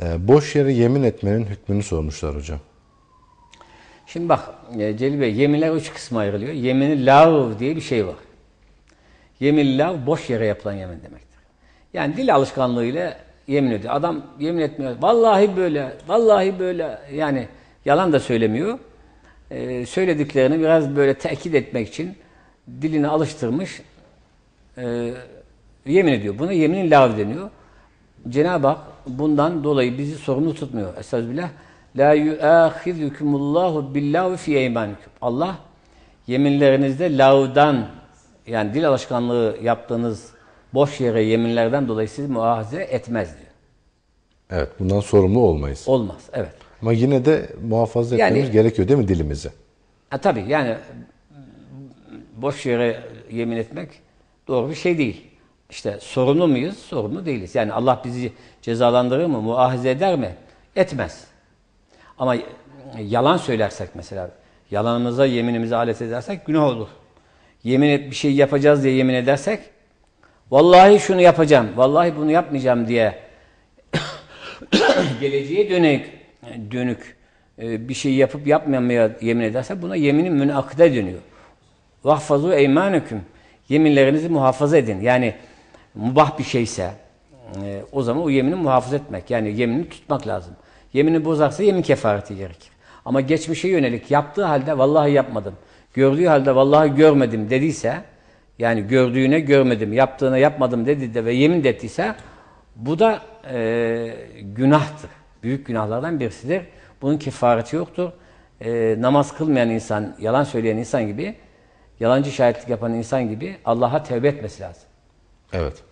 Ee, boş yere yemin etmenin hükmünü sormuşlar hocam. Şimdi bak e, Celil Bey yeminler üç kısma ayrılıyor. Yemini lav diye bir şey var. Yemin lav boş yere yapılan yemin demektir. Yani dil alışkanlığıyla yemin ediyor. Adam yemin etmiyor. Vallahi böyle, vallahi böyle. Yani yalan da söylemiyor. Ee, söylediklerini biraz böyle tekit etmek için dilini alıştırmış e, yemin ediyor. Buna yeminin lav deniyor. Cenab-ı Hak bundan dolayı bizi sorumlu tutmuyor. Estağfirullah. La yuâhizukumullahu billahi fi eymanikum. Allah yeminlerinizde lavdan yani dil alışkanlığı yaptığınız boş yere yeminlerden dolayı sizi muahaze etmez diyor. Evet, bundan sorumlu olmayız. Olmaz. Evet. Ama yine de muhafaza Yani- etmemiz gerekiyor değil mi dilimizi? Ha, tabii yani boş yere yemin etmek doğru bir şey değil. İşte sorumlu muyuz? Sorumlu değiliz. Yani Allah bizi cezalandırır mı? Muahize eder mi? Etmez. Ama yalan söylersek mesela, yalanımıza, yeminimize alet edersek günah olur. Yemin et bir şey yapacağız diye yemin edersek, vallahi şunu yapacağım, vallahi bunu yapmayacağım diye geleceğe dönük dönük e, bir şey yapıp yapmamaya yemin ederse buna yeminin münakıde dönüyor. Vahfazu eymanüküm. Yeminlerinizi muhafaza edin. Yani mubah bir şeyse e, o zaman o yemini muhafaza etmek. Yani yeminini tutmak lazım. Yemini bozarsa yemin kefareti gerekir. Ama geçmişe yönelik yaptığı halde vallahi yapmadım. Gördüğü halde vallahi görmedim dediyse yani gördüğüne görmedim, yaptığına yapmadım dedi de ve yemin de ettiyse bu da e, günahtır. Büyük günahlardan birisidir. Bunun kefareti yoktur. E, namaz kılmayan insan, yalan söyleyen insan gibi, yalancı şahitlik yapan insan gibi Allah'a tevbe etmesi lazım. Evet.